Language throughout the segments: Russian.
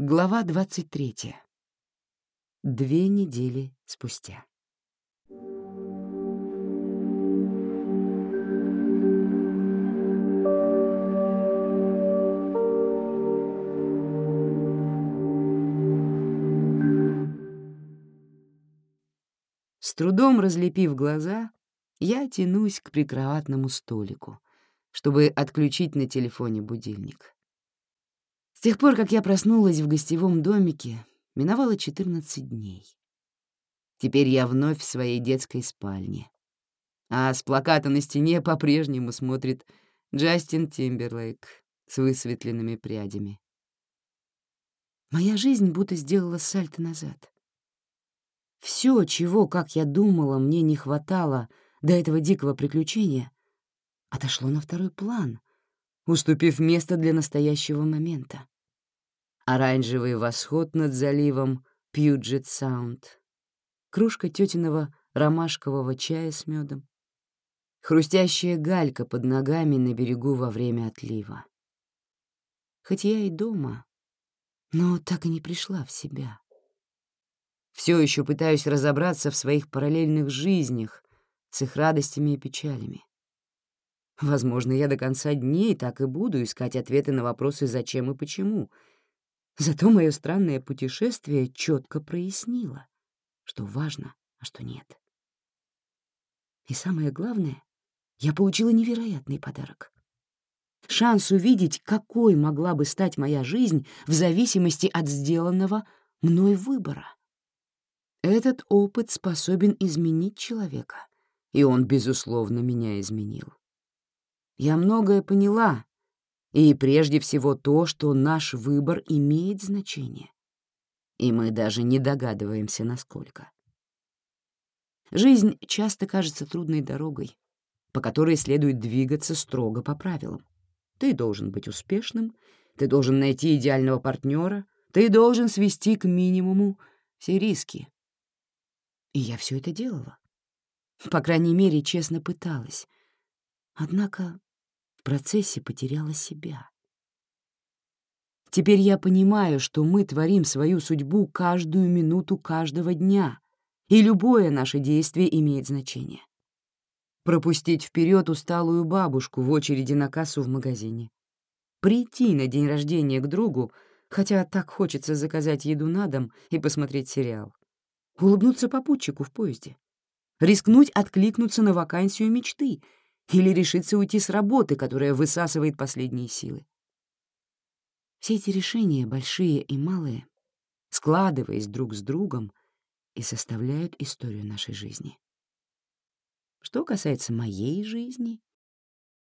Глава 23. Две недели спустя. С трудом разлепив глаза, я тянусь к прикроватному столику, чтобы отключить на телефоне будильник. С тех пор, как я проснулась в гостевом домике, миновало 14 дней. Теперь я вновь в своей детской спальне. А с плаката на стене по-прежнему смотрит Джастин Тимберлейк с высветленными прядями. Моя жизнь будто сделала сальто назад. Все, чего, как я думала, мне не хватало до этого дикого приключения, отошло на второй план, уступив место для настоящего момента. Оранжевый восход над заливом Пьюджет Саунд, кружка тетиного ромашкового чая с медом, хрустящая галька под ногами на берегу во время отлива. Хоть я и дома, но так и не пришла в себя. Все еще пытаюсь разобраться в своих параллельных жизнях с их радостями и печалями. Возможно, я до конца дней так и буду искать ответы на вопросы «зачем» и «почему». Зато мое странное путешествие четко прояснило, что важно, а что нет. И самое главное, я получила невероятный подарок. Шанс увидеть, какой могла бы стать моя жизнь в зависимости от сделанного мной выбора. Этот опыт способен изменить человека, и он, безусловно, меня изменил. Я многое поняла, и прежде всего то, что наш выбор имеет значение. И мы даже не догадываемся, насколько. Жизнь часто кажется трудной дорогой, по которой следует двигаться строго по правилам. Ты должен быть успешным, ты должен найти идеального партнера, ты должен свести к минимуму все риски. И я все это делала. По крайней мере, честно пыталась. Однако процессе потеряла себя. Теперь я понимаю, что мы творим свою судьбу каждую минуту каждого дня, и любое наше действие имеет значение. Пропустить вперед усталую бабушку в очереди на кассу в магазине. Прийти на день рождения к другу, хотя так хочется заказать еду на дом и посмотреть сериал. Улыбнуться попутчику в поезде. Рискнуть откликнуться на вакансию мечты — или решиться уйти с работы, которая высасывает последние силы. Все эти решения, большие и малые, складываясь друг с другом, и составляют историю нашей жизни. Что касается моей жизни,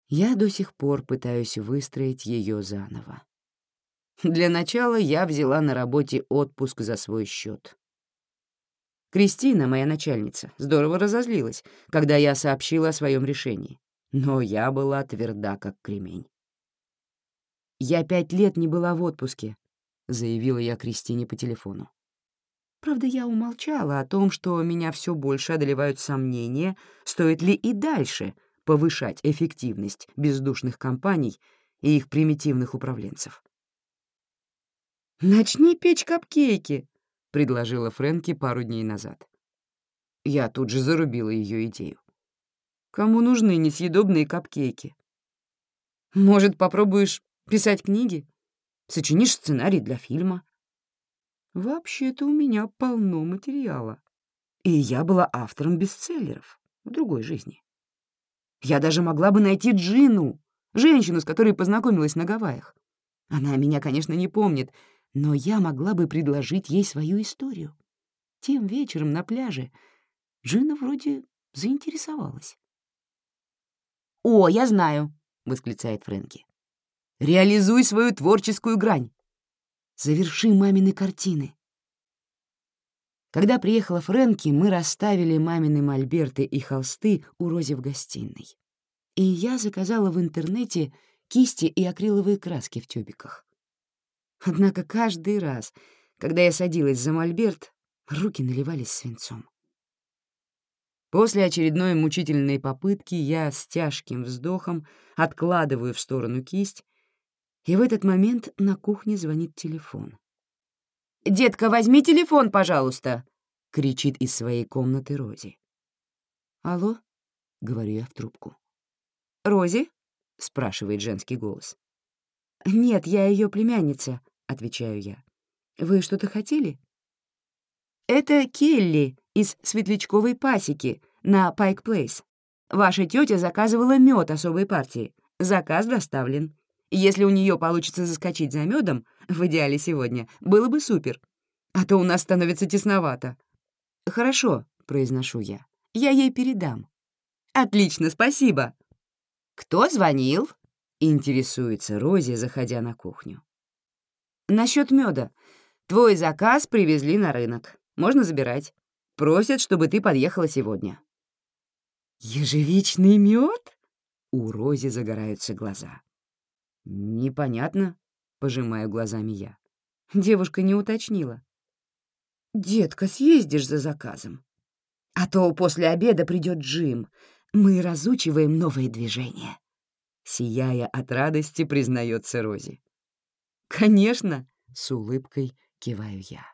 я до сих пор пытаюсь выстроить ее заново. Для начала я взяла на работе отпуск за свой счет. Кристина, моя начальница, здорово разозлилась, когда я сообщила о своем решении но я была тверда, как кремень. «Я пять лет не была в отпуске», — заявила я Кристине по телефону. Правда, я умолчала о том, что меня все больше одолевают сомнения, стоит ли и дальше повышать эффективность бездушных компаний и их примитивных управленцев. «Начни печь капкейки», — предложила Фрэнки пару дней назад. Я тут же зарубила ее идею. Кому нужны несъедобные капкейки? Может, попробуешь писать книги? Сочинишь сценарий для фильма? Вообще-то у меня полно материала. И я была автором бестселлеров в другой жизни. Я даже могла бы найти Джину, женщину, с которой познакомилась на Гавайях. Она меня, конечно, не помнит, но я могла бы предложить ей свою историю. Тем вечером на пляже Джина вроде заинтересовалась. «О, я знаю!» — восклицает Фрэнки. «Реализуй свою творческую грань! Заверши мамины картины!» Когда приехала Фрэнки, мы расставили мамины мольберты и холсты у Рози в гостиной. И я заказала в интернете кисти и акриловые краски в тюбиках. Однако каждый раз, когда я садилась за мольберт, руки наливались свинцом. После очередной мучительной попытки я с тяжким вздохом откладываю в сторону кисть, и в этот момент на кухне звонит телефон. «Детка, возьми телефон, пожалуйста!» — кричит из своей комнаты Рози. «Алло?» — говорю я в трубку. «Рози?» — спрашивает женский голос. «Нет, я ее племянница», — отвечаю я. «Вы что-то хотели?» «Это Келли из Светлячковой пасеки на Пайк Плейс. Ваша тетя заказывала мед особой партии. Заказ доставлен. Если у нее получится заскочить за медом, в идеале сегодня, было бы супер. А то у нас становится тесновато. «Хорошо», — произношу я. «Я ей передам». «Отлично, спасибо». «Кто звонил?» — интересуется Рози, заходя на кухню. «Насчет меда. Твой заказ привезли на рынок. Можно забирать. Просят, чтобы ты подъехала сегодня». «Ежевичный мед? У Рози загораются глаза. «Непонятно», — пожимаю глазами я. Девушка не уточнила. «Детка, съездишь за заказом. А то после обеда придет Джим. Мы разучиваем новые движения». Сияя от радости, признается Рози. «Конечно», — с улыбкой киваю я.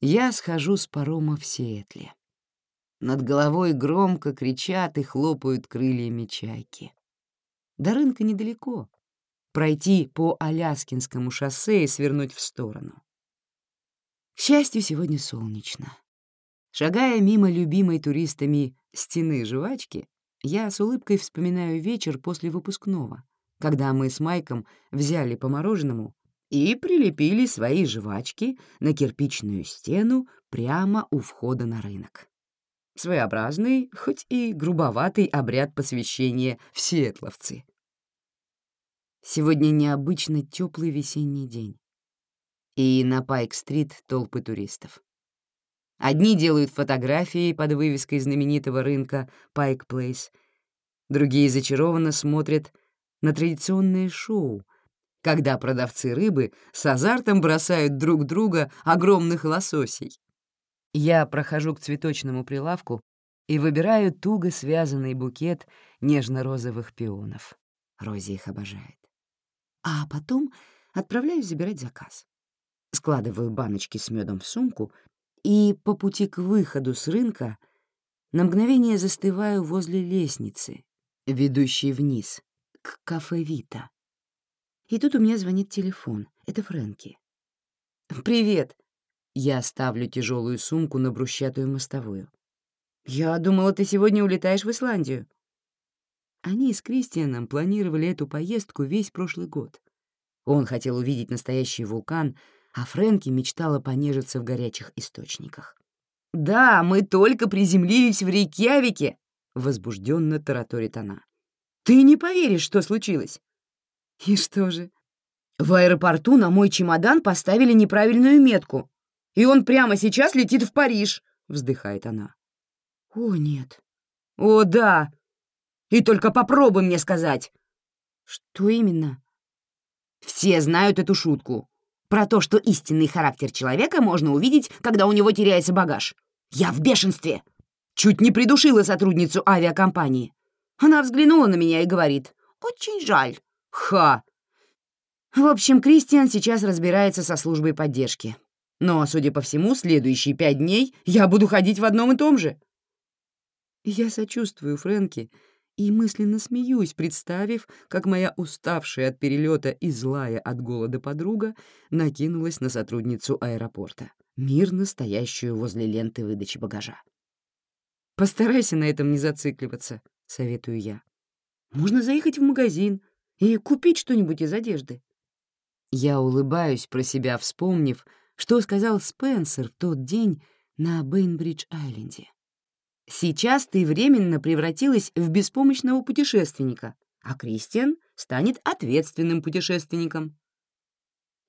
Я схожу с парома в Сиэтле. Над головой громко кричат и хлопают крыльями чайки. До рынка недалеко. Пройти по Аляскинскому шоссе и свернуть в сторону. К счастью, сегодня солнечно. Шагая мимо любимой туристами стены жвачки, я с улыбкой вспоминаю вечер после выпускного, когда мы с Майком взяли по мороженому и прилепили свои жвачки на кирпичную стену прямо у входа на рынок. Своеобразный, хоть и грубоватый обряд посвящения в. Сегодня необычно теплый весенний день. И на Пайк-стрит толпы туристов. Одни делают фотографии под вывеской знаменитого рынка Пайк Плейс, другие зачарованно смотрят на традиционное шоу, когда продавцы рыбы с азартом бросают друг друга огромных лососей. Я прохожу к цветочному прилавку и выбираю туго связанный букет нежно-розовых пионов. Рози их обожает. А потом отправляюсь забирать заказ. Складываю баночки с медом в сумку и по пути к выходу с рынка на мгновение застываю возле лестницы, ведущей вниз, к кафе «Вита». И тут у меня звонит телефон. Это Фрэнки. «Привет!» Я ставлю тяжелую сумку на брусчатую мостовую. «Я думала, ты сегодня улетаешь в Исландию». Они с Кристианом планировали эту поездку весь прошлый год. Он хотел увидеть настоящий вулкан, а Фрэнки мечтала понежиться в горячих источниках. «Да, мы только приземлились в Рейкьявике!» — возбужденно тараторит она. «Ты не поверишь, что случилось!» «И что же?» «В аэропорту на мой чемодан поставили неправильную метку и он прямо сейчас летит в Париж», — вздыхает она. «О, нет». «О, да. И только попробуй мне сказать». «Что именно?» «Все знают эту шутку. Про то, что истинный характер человека можно увидеть, когда у него теряется багаж. Я в бешенстве. Чуть не придушила сотрудницу авиакомпании. Она взглянула на меня и говорит, «Очень жаль». Ха! В общем, Кристиан сейчас разбирается со службой поддержки. Но, судя по всему, следующие пять дней я буду ходить в одном и том же. Я сочувствую Фрэнки и мысленно смеюсь, представив, как моя уставшая от перелета и злая от голода подруга накинулась на сотрудницу аэропорта, мирно стоящую возле ленты выдачи багажа. «Постарайся на этом не зацикливаться», — советую я. «Можно заехать в магазин и купить что-нибудь из одежды». Я улыбаюсь про себя, вспомнив, что сказал Спенсер в тот день на Бейнбридж-Айленде. «Сейчас ты временно превратилась в беспомощного путешественника, а Кристиан станет ответственным путешественником».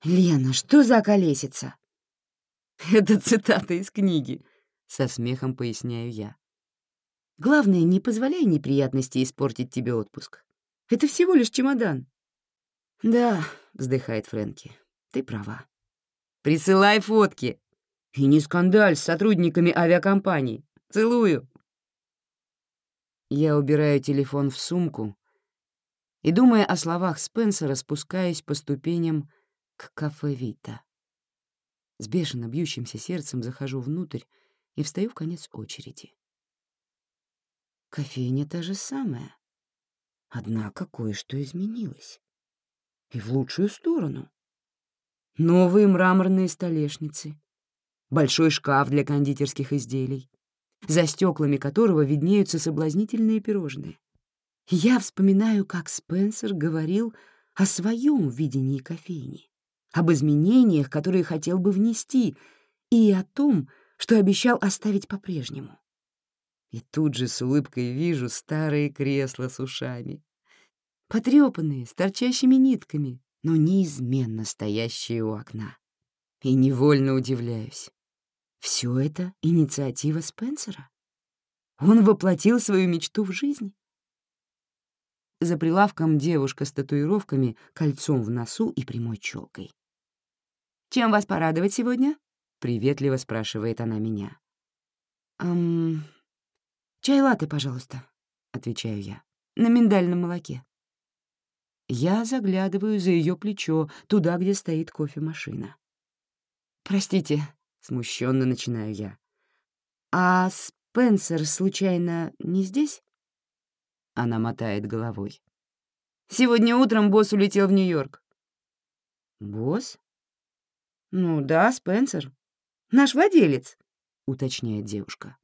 «Лена, что за колесица?» «Это цитата из книги», — со смехом поясняю я. «Главное, не позволяй неприятности испортить тебе отпуск. Это всего лишь чемодан». «Да», — вздыхает Фрэнки, — «ты права». Присылай фотки. И не скандаль с сотрудниками авиакомпаний. Целую. Я убираю телефон в сумку и, думая о словах Спенсера, спускаюсь по ступеням к кафе «Вита». С бешено бьющимся сердцем захожу внутрь и встаю в конец очереди. Кофейня та же самая. Однако кое-что изменилось. И в лучшую сторону. Новые мраморные столешницы, большой шкаф для кондитерских изделий, за стеклами которого виднеются соблазнительные пирожные. Я вспоминаю, как Спенсер говорил о своем видении кофейни, об изменениях, которые хотел бы внести, и о том, что обещал оставить по-прежнему. И тут же с улыбкой вижу старые кресла с ушами. Потрёпанные, с торчащими нитками, но неизменно стоящие у окна. И невольно удивляюсь. Все это инициатива Спенсера? Он воплотил свою мечту в жизнь? За прилавком девушка с татуировками, кольцом в носу и прямой челкой. «Чем вас порадовать сегодня?» — приветливо спрашивает она меня. «Эм, «Чай латте, пожалуйста», — отвечаю я, — «на миндальном молоке». Я заглядываю за ее плечо, туда, где стоит кофемашина. «Простите», — смущенно начинаю я. «А Спенсер, случайно, не здесь?» Она мотает головой. «Сегодня утром босс улетел в Нью-Йорк». «Босс?» «Ну да, Спенсер. Наш владелец», — уточняет девушка.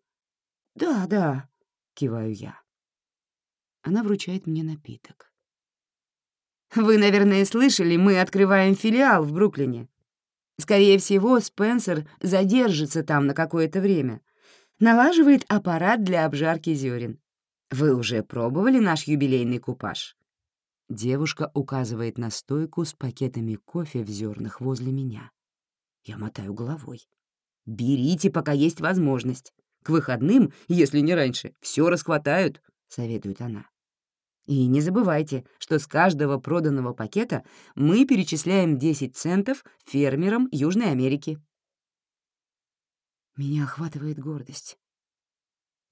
«Да, да», — киваю я. Она вручает мне напиток. «Вы, наверное, слышали, мы открываем филиал в Бруклине. Скорее всего, Спенсер задержится там на какое-то время. Налаживает аппарат для обжарки зерен. Вы уже пробовали наш юбилейный купаж?» Девушка указывает на стойку с пакетами кофе в зернах возле меня. Я мотаю головой. «Берите, пока есть возможность. К выходным, если не раньше, все расхватают», — советует она. «И не забывайте, что с каждого проданного пакета мы перечисляем 10 центов фермерам Южной Америки». Меня охватывает гордость.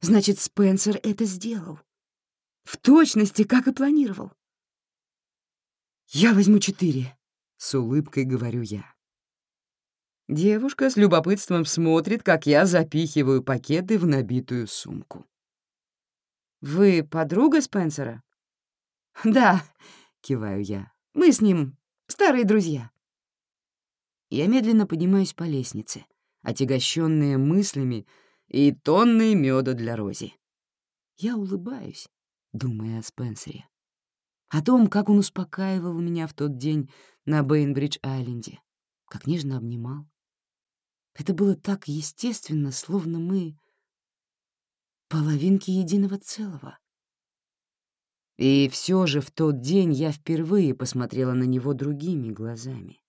Значит, Спенсер это сделал. В точности, как и планировал. «Я возьму четыре», — с улыбкой говорю я. Девушка с любопытством смотрит, как я запихиваю пакеты в набитую сумку. «Вы подруга Спенсера?» «Да», — киваю я, — «мы с ним старые друзья». Я медленно поднимаюсь по лестнице, отягощенная мыслями и тонной меда для Рози. Я улыбаюсь, думая о Спенсере. О том, как он успокаивал меня в тот день на Бейнбридж-Айленде, как нежно обнимал, это было так естественно, словно мы половинки единого целого. И все же в тот день я впервые посмотрела на него другими глазами.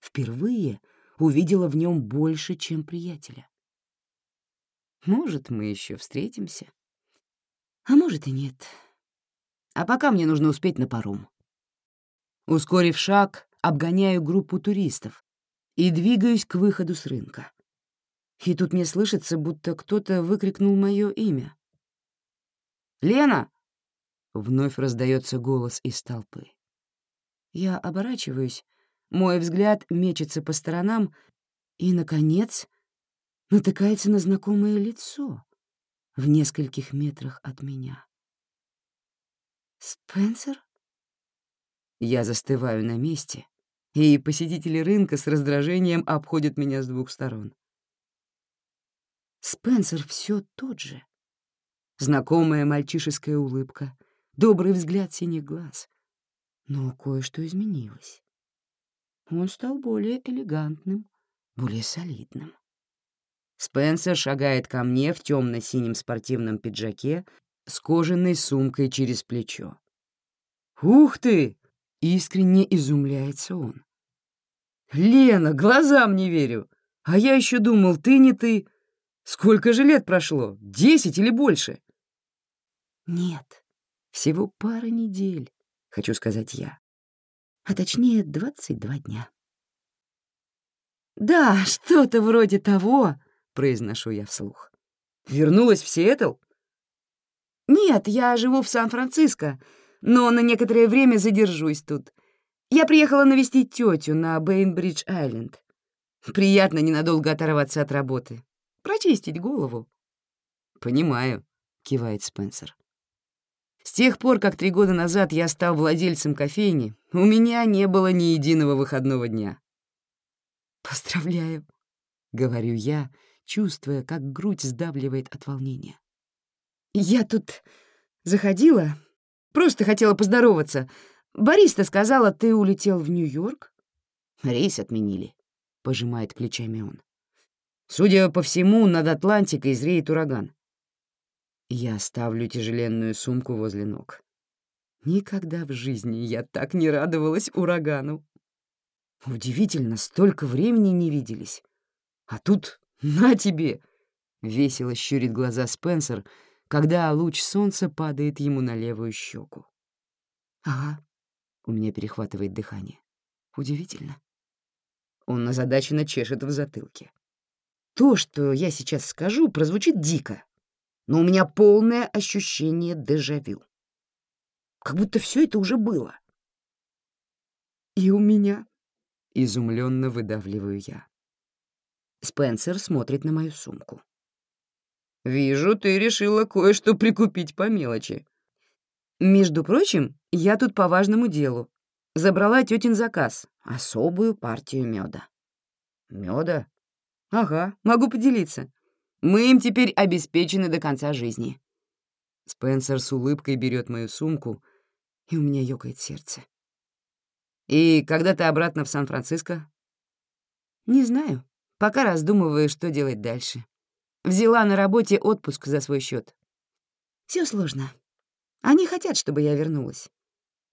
Впервые увидела в нем больше, чем приятеля. Может, мы еще встретимся, а может и нет. А пока мне нужно успеть на паром. Ускорив шаг, обгоняю группу туристов, и двигаюсь к выходу с рынка. И тут мне слышится, будто кто-то выкрикнул мое имя. «Лена!» — вновь раздается голос из толпы. Я оборачиваюсь, мой взгляд мечется по сторонам и, наконец, натыкается на знакомое лицо в нескольких метрах от меня. «Спенсер?» Я застываю на месте, и посетители рынка с раздражением обходят меня с двух сторон. Спенсер все тот же. Знакомая мальчишеская улыбка, добрый взгляд синих глаз. Но кое-что изменилось. Он стал более элегантным, более солидным. Спенсер шагает ко мне в темно-синем спортивном пиджаке с кожаной сумкой через плечо. «Ух ты!» — искренне изумляется он. «Лена, глазам не верю! А я еще думал, ты не ты. Сколько же лет прошло? Десять или больше?» «Нет, всего пара недель», — хочу сказать я. А точнее, двадцать два дня. «Да, что-то вроде того», — произношу я вслух. «Вернулась в Сиэтл?» «Нет, я живу в Сан-Франциско, но на некоторое время задержусь тут. Я приехала навестить тетю на Бейнбридж-Айленд. Приятно ненадолго оторваться от работы. Прочистить голову. «Понимаю», — кивает Спенсер. «С тех пор, как три года назад я стал владельцем кофейни, у меня не было ни единого выходного дня». «Поздравляю», — говорю я, чувствуя, как грудь сдавливает от волнения. «Я тут заходила, просто хотела поздороваться. Бориста сказала, ты улетел в Нью-Йорк?» «Рейс отменили», — пожимает плечами он. «Судя по всему, над Атлантикой зреет ураган. Я ставлю тяжеленную сумку возле ног. Никогда в жизни я так не радовалась урагану. Удивительно, столько времени не виделись. А тут на тебе! Весело щурит глаза Спенсер, когда луч солнца падает ему на левую щеку. Ага, у меня перехватывает дыхание. Удивительно. Он озадаченно чешет в затылке. То, что я сейчас скажу, прозвучит дико, но у меня полное ощущение дежавю. Как будто все это уже было. И у меня изумленно выдавливаю я. Спенсер смотрит на мою сумку. «Вижу, ты решила кое-что прикупить по мелочи». «Между прочим, я тут по важному делу. Забрала тетин заказ, особую партию меда. Меда? «Ага, могу поделиться. Мы им теперь обеспечены до конца жизни». Спенсер с улыбкой берет мою сумку, и у меня ёкает сердце. «И когда ты обратно в Сан-Франциско?» «Не знаю. Пока раздумываю, что делать дальше. Взяла на работе отпуск за свой счет. Все сложно. Они хотят, чтобы я вернулась.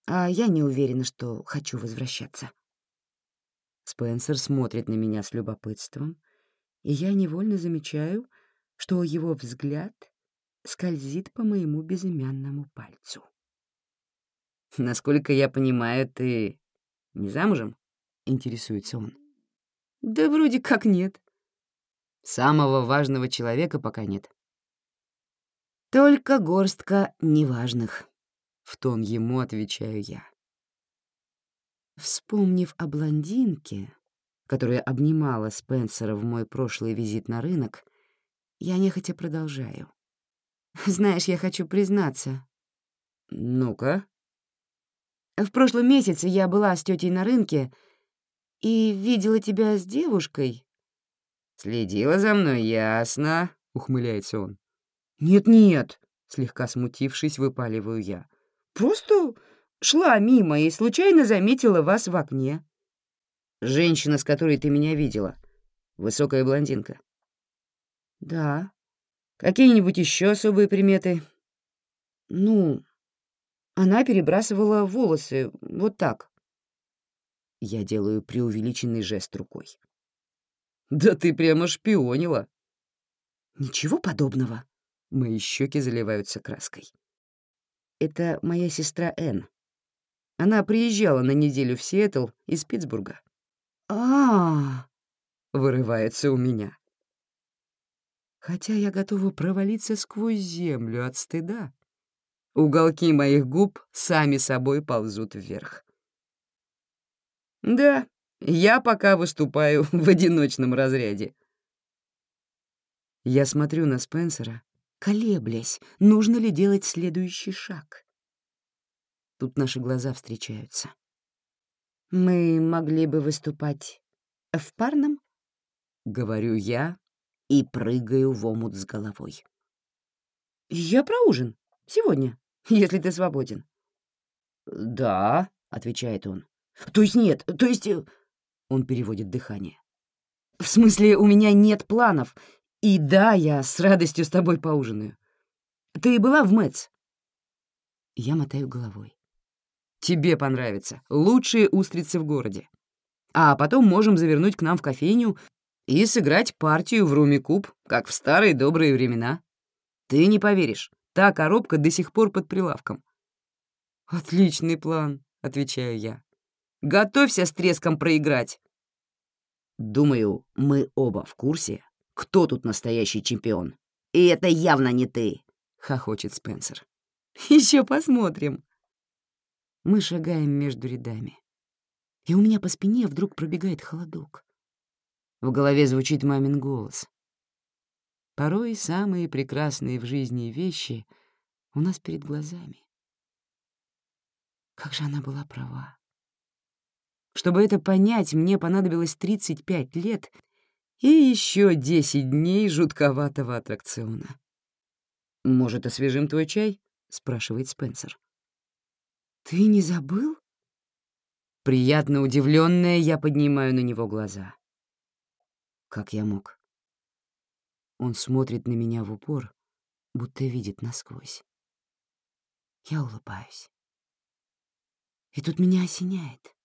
А я не уверена, что хочу возвращаться». Спенсер смотрит на меня с любопытством, и я невольно замечаю, что его взгляд скользит по моему безымянному пальцу. «Насколько я понимаю, ты не замужем?» — интересуется он. «Да вроде как нет. Самого важного человека пока нет. Только горстка неважных», — в тон ему отвечаю я. Вспомнив о блондинке, которая обнимала Спенсера в мой прошлый визит на рынок, я нехотя продолжаю. «Знаешь, я хочу признаться». «Ну-ка». «В прошлом месяце я была с тетей на рынке и видела тебя с девушкой». «Следила за мной, ясно», — ухмыляется он. «Нет-нет», — слегка смутившись, выпаливаю я. «Просто шла мимо и случайно заметила вас в окне». «Женщина, с которой ты меня видела. Высокая блондинка». Да. Какие-нибудь еще особые приметы? Ну, она перебрасывала волосы вот так. Я делаю преувеличенный жест рукой. Да ты прямо шпионила. Ничего подобного. Мои щеки заливаются краской. Это моя сестра Энн. Она приезжала на неделю в Сиэтл из Питтсбурга. А, вырывается у меня хотя я готова провалиться сквозь землю от стыда. Уголки моих губ сами собой ползут вверх. Да, я пока выступаю в одиночном разряде. Я смотрю на Спенсера, колеблясь, нужно ли делать следующий шаг. Тут наши глаза встречаются. «Мы могли бы выступать в парном?» — говорю я, и прыгаю в омут с головой. «Я про ужин. Сегодня, если ты свободен». «Да», — отвечает он. «То есть нет, то есть...» э, Он переводит дыхание. «В смысле, у меня нет планов. И да, я с радостью с тобой поужинаю. Ты была в Мэтс?» Я мотаю головой. «Тебе понравится. Лучшие устрицы в городе. А потом можем завернуть к нам в кофейню и сыграть партию в руми-куб, как в старые добрые времена. Ты не поверишь, та коробка до сих пор под прилавком. «Отличный план», — отвечаю я. «Готовься с треском проиграть». Думаю, мы оба в курсе, кто тут настоящий чемпион. И это явно не ты, — хохочет Спенсер. Еще посмотрим. Мы шагаем между рядами, и у меня по спине вдруг пробегает холодок. В голове звучит мамин голос. Порой самые прекрасные в жизни вещи у нас перед глазами. Как же она была права. Чтобы это понять, мне понадобилось 35 лет и еще 10 дней жутковатого аттракциона. «Может, освежим твой чай?» — спрашивает Спенсер. «Ты не забыл?» Приятно удивленная, я поднимаю на него глаза. Как я мог? Он смотрит на меня в упор, будто видит насквозь. Я улыбаюсь. И тут меня осеняет.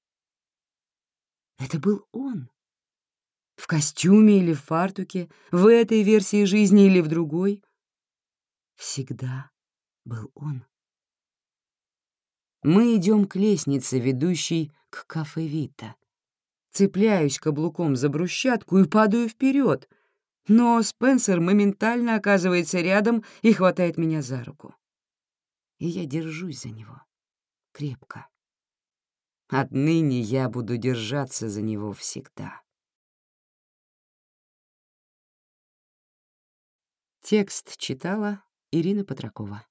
Это был он. В костюме или в фартуке, в этой версии жизни или в другой. Всегда был он. Мы идем к лестнице, ведущей к кафе Вита. Цепляюсь каблуком за брусчатку и падаю вперед, но Спенсер моментально оказывается рядом и хватает меня за руку. И я держусь за него крепко. Отныне я буду держаться за него всегда. Текст читала Ирина Патракова.